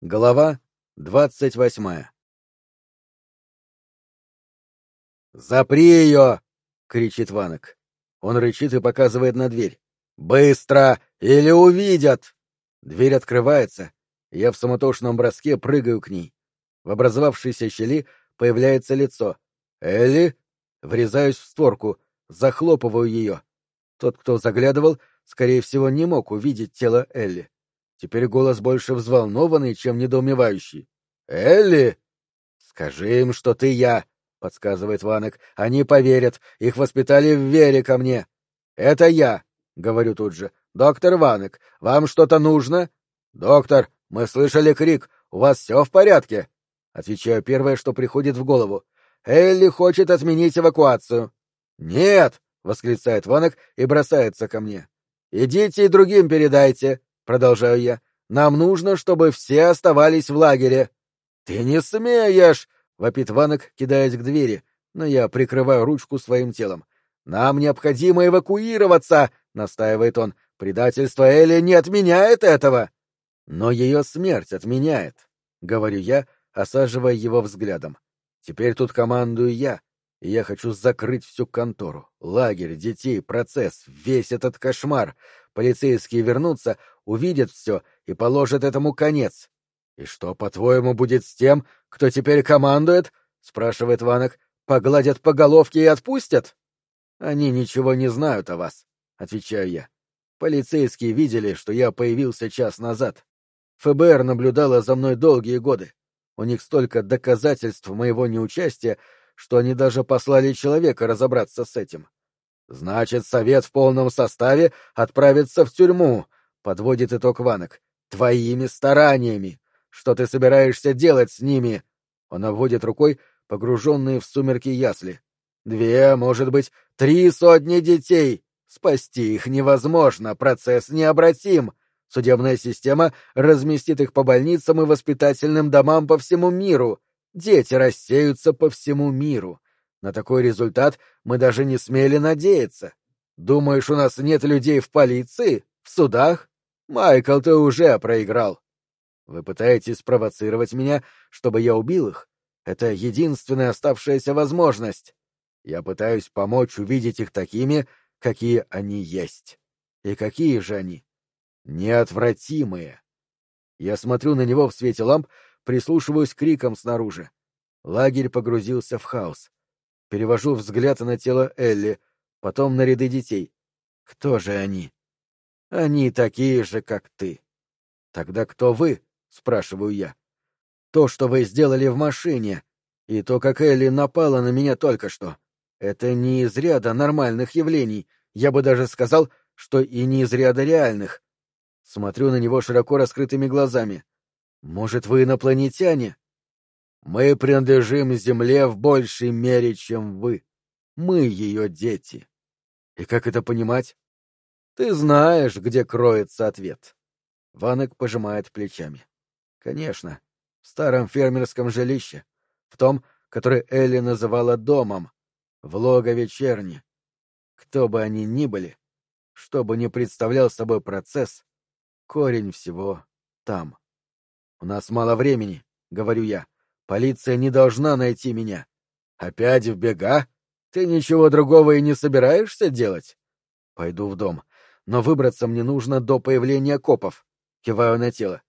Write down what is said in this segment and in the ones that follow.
Глава двадцать восьмая «Запри ее!» — кричит Ванок. Он рычит и показывает на дверь. «Быстро! Или увидят!» Дверь открывается, я в суматошном броске прыгаю к ней. В образовавшейся щели появляется лицо. «Элли?» Врезаюсь в створку, захлопываю ее. Тот, кто заглядывал, скорее всего, не мог увидеть тело Элли. Теперь голос больше взволнованный, чем недоумевающий. «Элли!» «Скажи им, что ты я!» — подсказывает Ванек. «Они поверят. Их воспитали в вере ко мне». «Это я!» — говорю тут же. «Доктор Ванек, вам что-то нужно?» «Доктор, мы слышали крик. У вас все в порядке?» Отвечаю первое, что приходит в голову. «Элли хочет отменить эвакуацию». «Нет!» — восклицает Ванек и бросается ко мне. «Идите и другим передайте продолжаю я, нам нужно, чтобы все оставались в лагере. Ты не смеешь! вопит Ванок, кидаясь к двери, но я прикрываю ручку своим телом. Нам необходимо эвакуироваться, настаивает он. Предательство Элли не отменяет этого. Но ее смерть отменяет, говорю я, осаживая его взглядом. Теперь тут командую я, и я хочу закрыть всю контору, лагерь, детей, процесс, весь этот кошмар. Полицейские вернутся, увидят все и положат этому конец. — И что, по-твоему, будет с тем, кто теперь командует? — спрашивает Ванок. — Погладят по головке и отпустят? — Они ничего не знают о вас, — отвечаю я. Полицейские видели, что я появился час назад. ФБР наблюдало за мной долгие годы. У них столько доказательств моего неучастия, что они даже послали человека разобраться с этим. Значит, совет в полном составе отправится в тюрьму, подводит итог Ванок. Твоими стараниями. Что ты собираешься делать с ними? Он обводит рукой погруженные в сумерки ясли. Две, может быть, три сотни детей. Спасти их невозможно, процесс необратим. Судебная система разместит их по больницам и воспитательным домам по всему миру. Дети рассеются по всему миру. На такой результат мы даже не смели надеяться. Думаешь, у нас нет людей в полиции? В судах? Майкл, ты уже проиграл. Вы пытаетесь спровоцировать меня, чтобы я убил их? Это единственная оставшаяся возможность. Я пытаюсь помочь увидеть их такими, какие они есть. И какие же они? Неотвратимые. Я смотрю на него в свете ламп, прислушиваюсь к крикам снаружи. Лагерь погрузился в хаос. Перевожу взгляд на тело Элли, потом на ряды детей. Кто же они? Они такие же, как ты. Тогда кто вы? спрашиваю я. То, что вы сделали в машине, и то, как Элли напала на меня только что. Это не из ряда нормальных явлений, я бы даже сказал, что и не из ряда реальных. Смотрю на него широко раскрытыми глазами. Может, вы инопланетяне? Мы принадлежим Земле в большей мере, чем вы. Мы ее дети. И как это понимать? Ты знаешь, где кроется ответ. Ванек пожимает плечами. Конечно, в старом фермерском жилище, в том, которое Элли называла домом, в логове черни. Кто бы они ни были, что бы ни представлял собой процесс, корень всего там. У нас мало времени, говорю я. Полиция не должна найти меня. Опять в бега? Ты ничего другого и не собираешься делать? Пойду в дом. Но выбраться мне нужно до появления копов. Киваю на тело.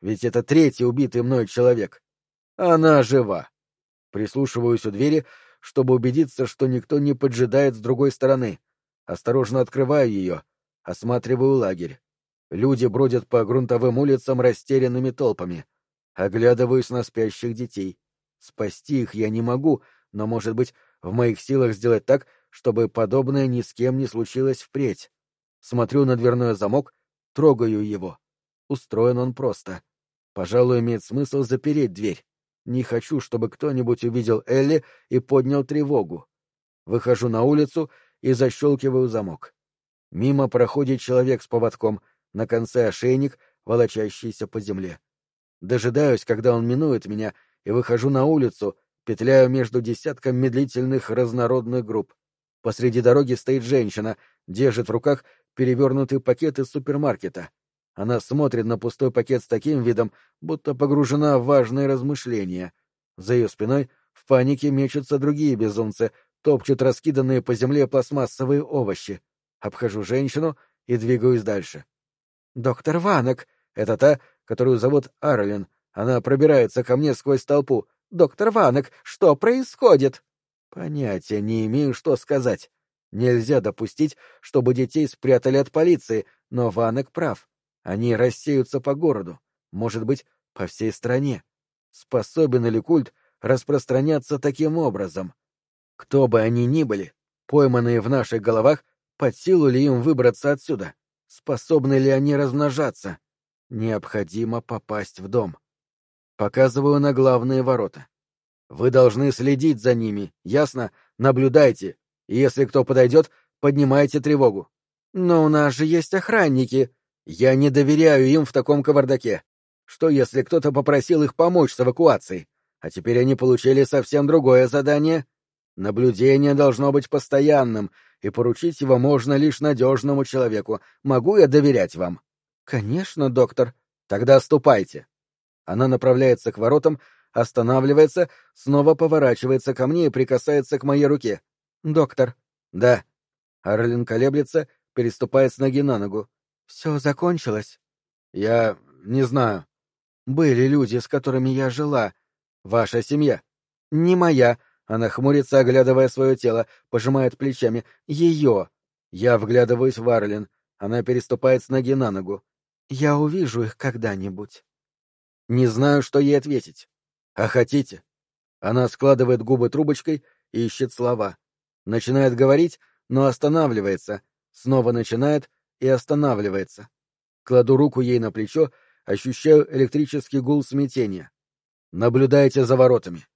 Ведь это третий убитый мной человек. Она жива. Прислушиваюсь у двери, чтобы убедиться, что никто не поджидает с другой стороны. Осторожно открываю ее, осматриваю лагерь. Люди бродят по грунтовым улицам растерянными толпами. Оглядываюсь на спящих детей. Спасти их я не могу, но, может быть, в моих силах сделать так, чтобы подобное ни с кем не случилось впредь. Смотрю на дверной замок, трогаю его. Устроен он просто. Пожалуй, имеет смысл запереть дверь. Не хочу, чтобы кто-нибудь увидел Элли и поднял тревогу. Выхожу на улицу и защелкиваю замок. Мимо проходит человек с поводком, на конце ошейник, волочащийся по земле. Дожидаюсь, когда он минует меня, и выхожу на улицу, петляю между десятком медлительных разнородных групп. Посреди дороги стоит женщина, держит в руках перевернутый пакет из супермаркета. Она смотрит на пустой пакет с таким видом, будто погружена в важные размышления. За ее спиной в панике мечутся другие безумцы, топчут раскиданные по земле пластмассовые овощи. Обхожу женщину и двигаюсь дальше. «Доктор Ванок!» — это та, которую зовут Арлин. Она пробирается ко мне сквозь толпу. «Доктор Ванок, что происходит?» Понятия не имею, что сказать. Нельзя допустить, чтобы детей спрятали от полиции, но Ванок прав. Они рассеются по городу, может быть, по всей стране. Способен ли культ распространяться таким образом? Кто бы они ни были, пойманные в наших головах, под силу ли им выбраться отсюда? Способны ли они размножаться? Необходимо попасть в дом. Показываю на главные ворота. Вы должны следить за ними, ясно? Наблюдайте. И если кто подойдет, поднимайте тревогу. Но у нас же есть охранники, я не доверяю им в таком кавардаке. Что если кто-то попросил их помочь с эвакуацией, а теперь они получили совсем другое задание? Наблюдение должно быть постоянным, и поручить его можно лишь надежному человеку. Могу я доверять вам? Конечно, доктор. Тогда ступайте. Она направляется к воротам, останавливается, снова поворачивается ко мне и прикасается к моей руке. Доктор. Да. Арлин колеблется, переступает с ноги на ногу. Все закончилось? Я не знаю. Были люди, с которыми я жила. Ваша семья. Не моя. Она хмурится, оглядывая свое тело, пожимает плечами. Ее. Я вглядываюсь в Арлин. Она переступает с ноги на ногу. Я увижу их когда-нибудь. Не знаю, что ей ответить. А хотите? Она складывает губы трубочкой и ищет слова. Начинает говорить, но останавливается. Снова начинает, и останавливается. Кладу руку ей на плечо, ощущаю электрический гул смятения. Наблюдайте за воротами.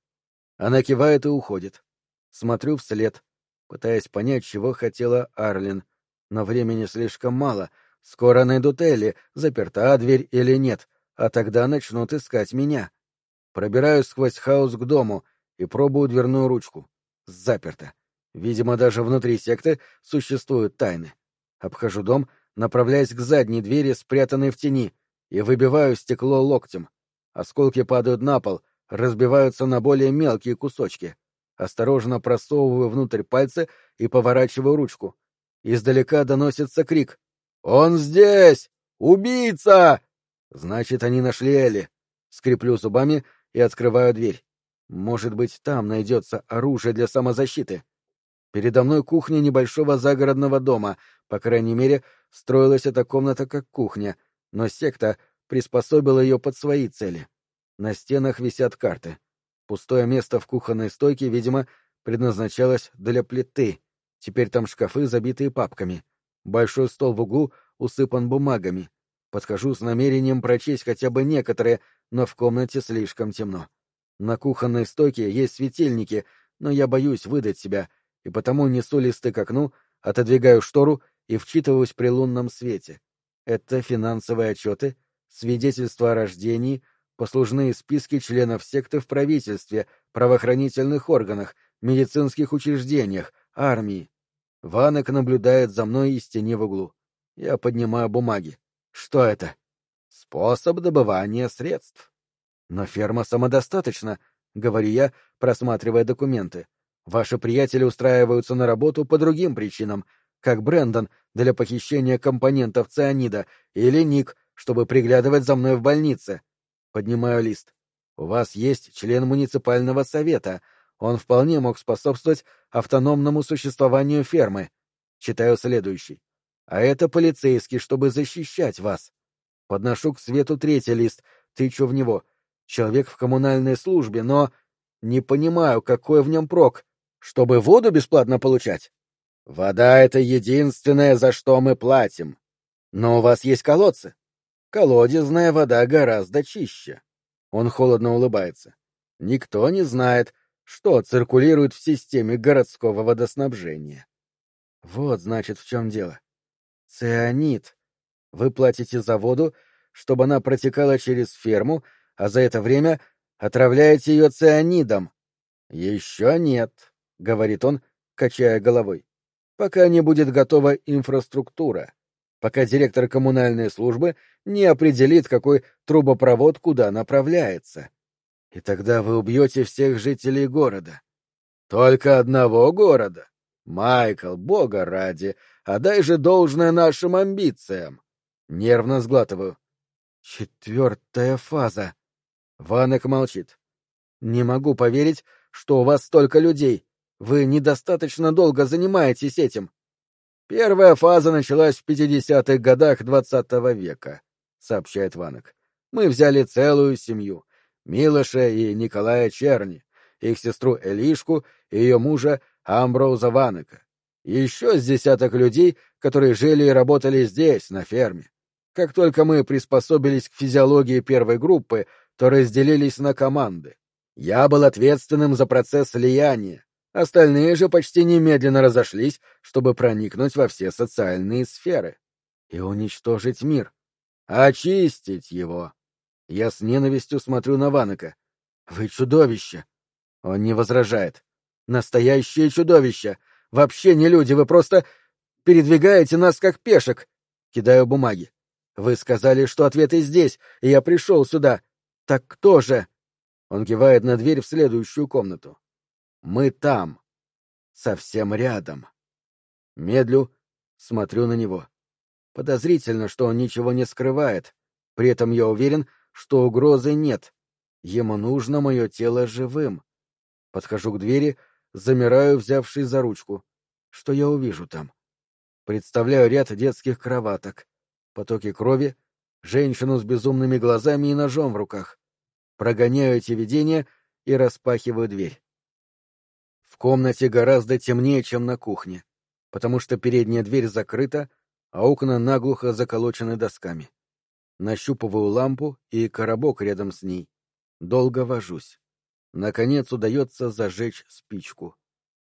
Она кивает и уходит. Смотрю вслед, пытаясь понять, чего хотела Арлин. Но времени слишком мало. Скоро найдут Элли, заперта дверь или нет, а тогда начнут искать меня. Пробираюсь сквозь хаос к дому и пробую дверную ручку. Заперто. Видимо, даже внутри секты существуют тайны. Обхожу дом, направляясь к задней двери, спрятанной в тени, и выбиваю стекло локтем. Осколки падают на пол, разбиваются на более мелкие кусочки. Осторожно просовываю внутрь пальцы и поворачиваю ручку. Издалека доносится крик. «Он здесь! Убийца!» Значит, они нашли Элли. Скреплю зубами и открываю дверь. Может быть, там найдется оружие для самозащиты. Передо мной кухня небольшого загородного дома, по крайней мере, строилась эта комната как кухня, но секта приспособила ее под свои цели. На стенах висят карты. Пустое место в кухонной стойке, видимо, предназначалось для плиты. Теперь там шкафы, забитые папками. Большой стол в углу усыпан бумагами. Подхожу с намерением прочесть хотя бы некоторые, но в комнате слишком темно. На кухонной стойке есть светильники, но я боюсь выдать себя — и потому несу листы к окну, отодвигаю штору и вчитываюсь при лунном свете. Это финансовые отчеты, свидетельства о рождении, послужные списки членов секты в правительстве, правоохранительных органах, медицинских учреждениях, армии. Ванок наблюдает за мной из тени в углу. Я поднимаю бумаги. Что это? Способ добывания средств. Но ферма самодостаточна, говорю я, просматривая документы. Ваши приятели устраиваются на работу по другим причинам, как Брэндон для похищения компонентов цианида или Ник, чтобы приглядывать за мной в больнице. Поднимаю лист. У вас есть член муниципального совета. Он вполне мог способствовать автономному существованию фермы. Читаю следующий. А это полицейский, чтобы защищать вас. Подношу к свету третий лист, тычу в него. Человек в коммунальной службе, но... Не понимаю, какой в нем прок чтобы воду бесплатно получать? Вода — это единственное, за что мы платим. Но у вас есть колодцы. Колодезная вода гораздо чище. Он холодно улыбается. Никто не знает, что циркулирует в системе городского водоснабжения. Вот, значит, в чем дело. Цианид. Вы платите за воду, чтобы она протекала через ферму, а за это время отравляете ее цианидом. Еще нет говорит он, качая головой, пока не будет готова инфраструктура. пока директор коммунальной службы не определит, какой трубопровод куда направляется. И тогда вы убьете всех жителей города. Только одного города. Майкл, бога ради, отдай же должное нашим амбициям. Нервно сглатываю. Четвертая фаза. Ванек молчит. Не могу поверить, что у вас столько людей. Вы недостаточно долго занимаетесь этим. Первая фаза началась в 50-х годах двадцатого века, сообщает Ванек. Мы взяли целую семью. Милоша и Николая Черни, их сестру Элишку и ее мужа Амброуза Ванека. Еще с десяток людей, которые жили и работали здесь, на ферме. Как только мы приспособились к физиологии первой группы, то разделились на команды. Я был ответственным за процесс слияния, остальные же почти немедленно разошлись, чтобы проникнуть во все социальные сферы и уничтожить мир, очистить его. Я с ненавистью смотрю на Ванока. Вы чудовище! Он не возражает. Настоящее чудовище! Вообще не люди, вы просто передвигаете нас как пешек. Кидаю бумаги. Вы сказали, что ответы здесь, и я пришел сюда. Так кто же? Он кивает на дверь в следующую комнату. Мы там. Совсем рядом. Медлю, смотрю на него. Подозрительно, что он ничего не скрывает. При этом я уверен, что угрозы нет. Ему нужно мое тело живым. Подхожу к двери, замираю, взявшись за ручку. Что я увижу там? Представляю ряд детских кроваток, потоки крови, женщину с безумными глазами и ножом в руках. Прогоняю эти видения и распахиваю дверь. В комнате гораздо темнее, чем на кухне, потому что передняя дверь закрыта, а окна наглухо заколочены досками. Нащупываю лампу и коробок рядом с ней. Долго вожусь. Наконец удается зажечь спичку.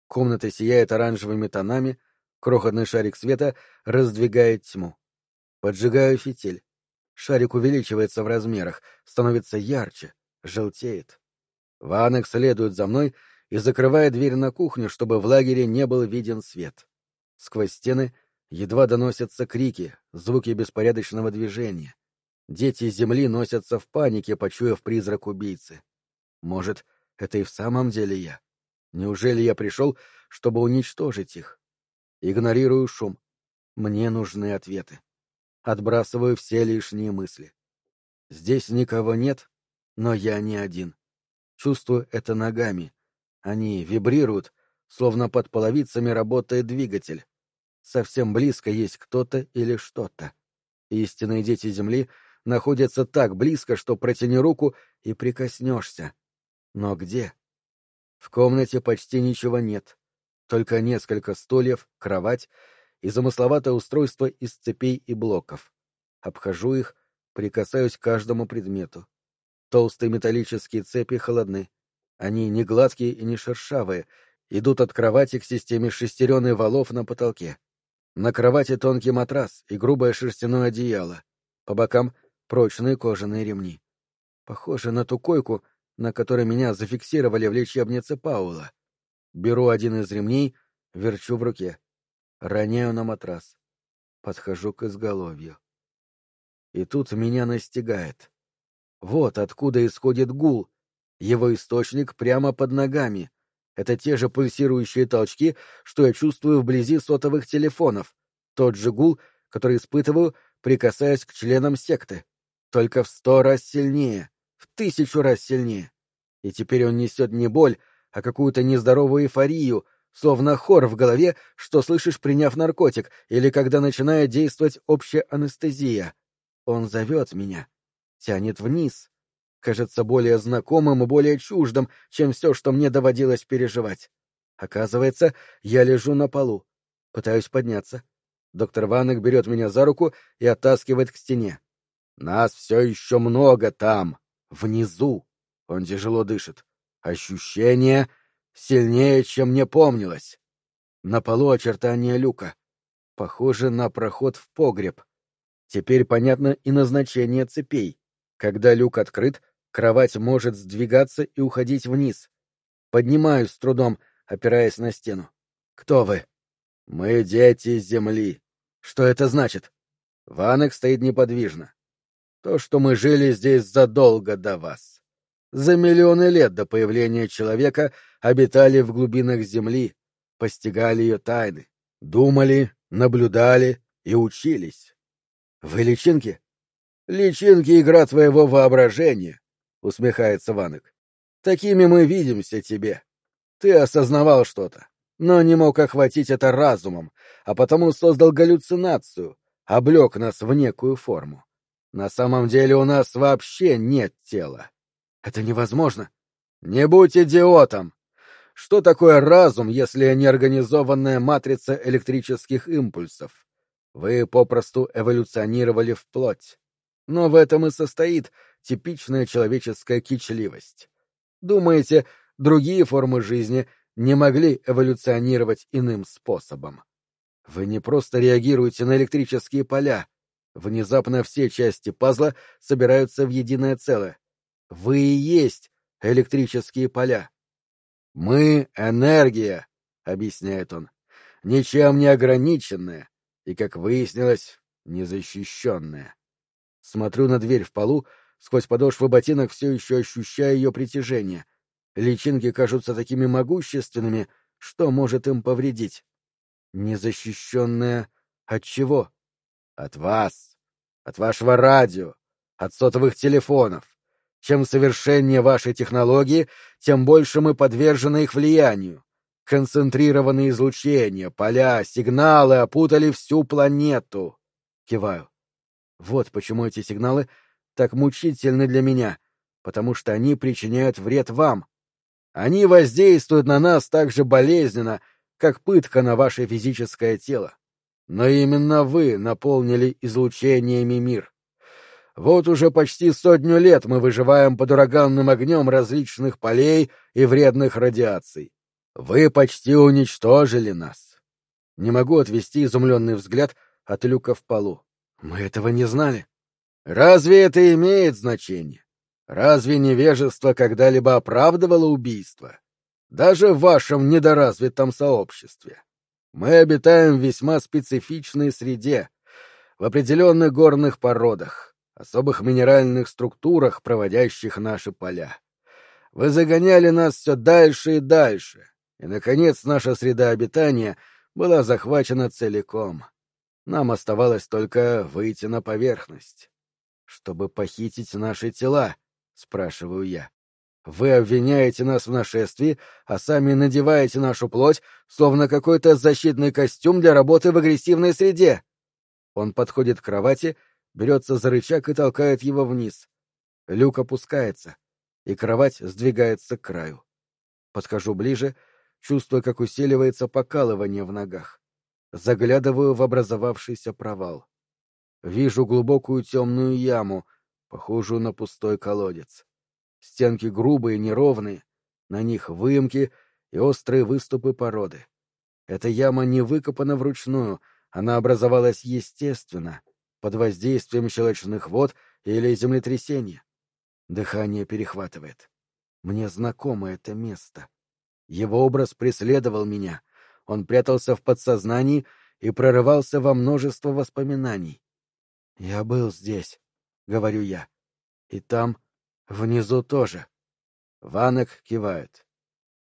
Комната сияет оранжевыми тонами, крохотный шарик света раздвигает тьму. Поджигаю фитиль. Шарик увеличивается в размерах, становится ярче, желтеет. Ванек следует за мной и закрывает дверь на кухню, чтобы в лагере не был виден свет. Сквозь стены едва доносятся крики, звуки беспорядочного движения. Дети Земли носятся в панике, почуяв призрак убийцы. Может, это и в самом деле я? Неужели я пришел, чтобы уничтожить их? Игнорирую шум. Мне нужны ответы. Отбрасываю все лишние мысли. Здесь никого нет, но я не один. Чувствую это ногами. Они вибрируют, словно под половицами работает двигатель. Совсем близко есть кто-то или что-то. Истинные дети Земли — находятся так близко, что протяни руку и прикоснешься. Но где? В комнате почти ничего нет. Только несколько стульев, кровать и замысловатое устройство из цепей и блоков. Обхожу их, прикасаюсь к каждому предмету. Толстые металлические цепи холодны. Они не гладкие и не шершавые, идут от кровати к системе шестерен и валов на потолке. На кровати тонкий матрас и грубое шерстяное одеяло. По бокам прочные кожаные ремни. Похоже на ту койку, на которой меня зафиксировали в лечебнице Паула. Беру один из ремней, верчу в руке. Роняю на матрас. Подхожу к изголовью. И тут меня настигает. Вот откуда исходит гул. Его источник прямо под ногами. Это те же пульсирующие толчки, что я чувствую вблизи сотовых телефонов. Тот же гул, который испытываю, прикасаясь к членам секты только в сто раз сильнее, в тысячу раз сильнее. И теперь он несет не боль, а какую-то нездоровую эйфорию, словно хор в голове, что слышишь, приняв наркотик, или когда начинает действовать общая анестезия. Он зовет меня, тянет вниз, кажется более знакомым и более чуждым, чем все, что мне доводилось переживать. Оказывается, я лежу на полу, пытаюсь подняться. Доктор Ванек берет меня за руку и оттаскивает к стене. Нас все еще много там, внизу. Он тяжело дышит. Ощущение сильнее, чем мне помнилось. На полу очертания люка. Похоже на проход в погреб. Теперь понятно и назначение цепей. Когда люк открыт, кровать может сдвигаться и уходить вниз. Поднимаюсь с трудом, опираясь на стену. Кто вы? Мы дети Земли. Что это значит? Ванек стоит неподвижно. То, что мы жили здесь задолго до вас. За миллионы лет до появления человека обитали в глубинах Земли, постигали ее тайны, думали, наблюдали и учились. Вы личинки? Личинки — игра твоего воображения, — усмехается Ванек. Такими мы видимся тебе. Ты осознавал что-то, но не мог охватить это разумом, а потому создал галлюцинацию, облег нас в некую форму. На самом деле у нас вообще нет тела. Это невозможно. Не будь идиотом! Что такое разум, если не организованная матрица электрических импульсов? Вы попросту эволюционировали в плоть. Но в этом и состоит типичная человеческая кичливость. Думаете, другие формы жизни не могли эволюционировать иным способом? Вы не просто реагируете на электрические поля. Внезапно все части пазла собираются в единое целое. Вы и есть электрические поля. Мы — энергия, — объясняет он, — ничем не ограниченная и, как выяснилось, незащищенная. Смотрю на дверь в полу, сквозь подошвы ботинок все еще ощущая ее притяжение. Личинки кажутся такими могущественными, что может им повредить. Незащищенная от чего? От вас, от вашего радио, от сотовых телефонов. Чем совершеннее ваши технологии, тем больше мы подвержены их влиянию. Концентрированные излучения, поля, сигналы опутали всю планету. Киваю. Вот почему эти сигналы так мучительны для меня, потому что они причиняют вред вам. Они воздействуют на нас так же болезненно, как пытка на ваше физическое тело. Но именно вы наполнили излучениями мир. Вот уже почти сотню лет мы выживаем под ураганным огнем различных полей и вредных радиаций. Вы почти уничтожили нас. Не могу отвести изумленный взгляд от люка в полу. Мы этого не знали. Разве это имеет значение? Разве невежество когда-либо оправдывало убийство? Даже в вашем недоразвитом сообществе. Мы обитаем в весьма специфичной среде, в определенных горных породах, особых минеральных структурах, проводящих наши поля. Вы загоняли нас все дальше и дальше, и, наконец, наша среда обитания была захвачена целиком. Нам оставалось только выйти на поверхность. Чтобы похитить наши тела, спрашиваю я. Вы обвиняете нас в нашествии, а сами надеваете нашу плоть, словно какой-то защитный костюм для работы в агрессивной среде. Он подходит к кровати, берется за рычаг и толкает его вниз. Люк опускается, и кровать сдвигается к краю. Подхожу ближе, чувствуя, как усиливается покалывание в ногах. Заглядываю в образовавшийся провал. Вижу глубокую темную яму, похожую на пустой колодец. Стенки грубые, неровные, на них выемки и острые выступы породы. Эта яма не выкопана вручную, она образовалась естественно, под воздействием щелочных вод или землетрясения. Дыхание перехватывает. Мне знакомо это место. Его образ преследовал меня, он прятался в подсознании и прорывался во множество воспоминаний. «Я был здесь», — говорю я. «И там, внизу тоже». Ванек кивает.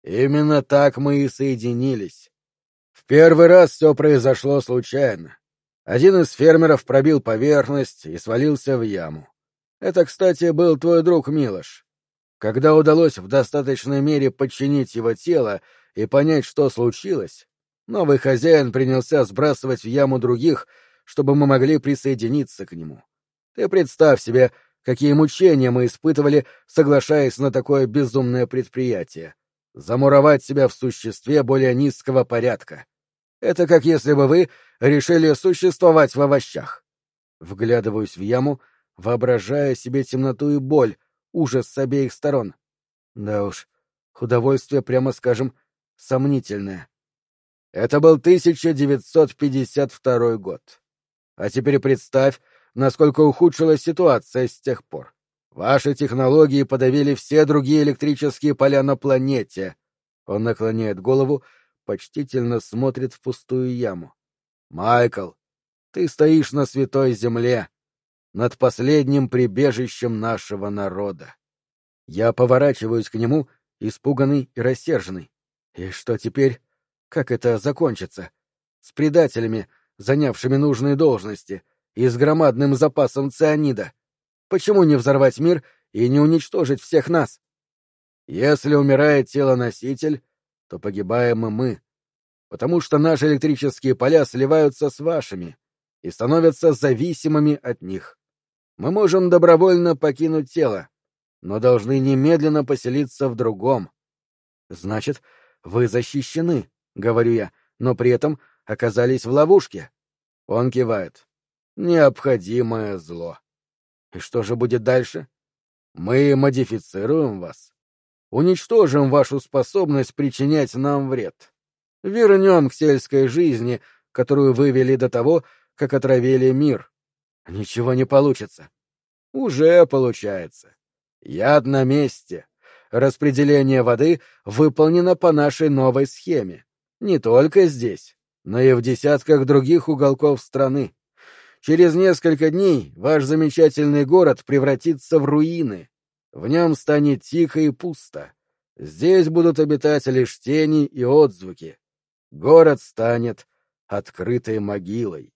«Именно так мы и соединились. В первый раз все произошло случайно. Один из фермеров пробил поверхность и свалился в яму. Это, кстати, был твой друг Милош. Когда удалось в достаточной мере подчинить его тело и понять, что случилось, Новый хозяин принялся сбрасывать в яму других, чтобы мы могли присоединиться к нему. Ты представь себе, какие мучения мы испытывали, соглашаясь на такое безумное предприятие. Замуровать себя в существе более низкого порядка. Это как если бы вы решили существовать в овощах. Вглядываюсь в яму, воображая себе темноту и боль, ужас с обеих сторон. Да уж, удовольствие, прямо скажем, сомнительное. Это был 1952 год. А теперь представь, насколько ухудшилась ситуация с тех пор. Ваши технологии подавили все другие электрические поля на планете. Он наклоняет голову, почтительно смотрит в пустую яму. Майкл, Ты стоишь на святой земле, над последним прибежищем нашего народа. Я поворачиваюсь к нему, испуганный и рассерженный. И что теперь? Как это закончится? С предателями, занявшими нужные должности, и с громадным запасом цианида. Почему не взорвать мир и не уничтожить всех нас? Если умирает тело-носитель, то погибаем и мы, потому что наши электрические поля сливаются с вашими и становятся зависимыми от них. Мы можем добровольно покинуть тело, но должны немедленно поселиться в другом. Значит, вы защищены, говорю я, но при этом оказались в ловушке. Он кивает. Необходимое зло. И что же будет дальше? Мы модифицируем вас. Уничтожим вашу способность причинять нам вред. Вернем к сельской жизни, которую вы вели до того, как отравили мир. Ничего не получится. Уже получается. Яд на месте. Распределение воды выполнено по нашей новой схеме. Не только здесь, но и в десятках других уголков страны. Через несколько дней ваш замечательный город превратится в руины. В нем станет тихо и пусто. Здесь будут обитать лишь тени и отзвуки. Город станет открытой могилой.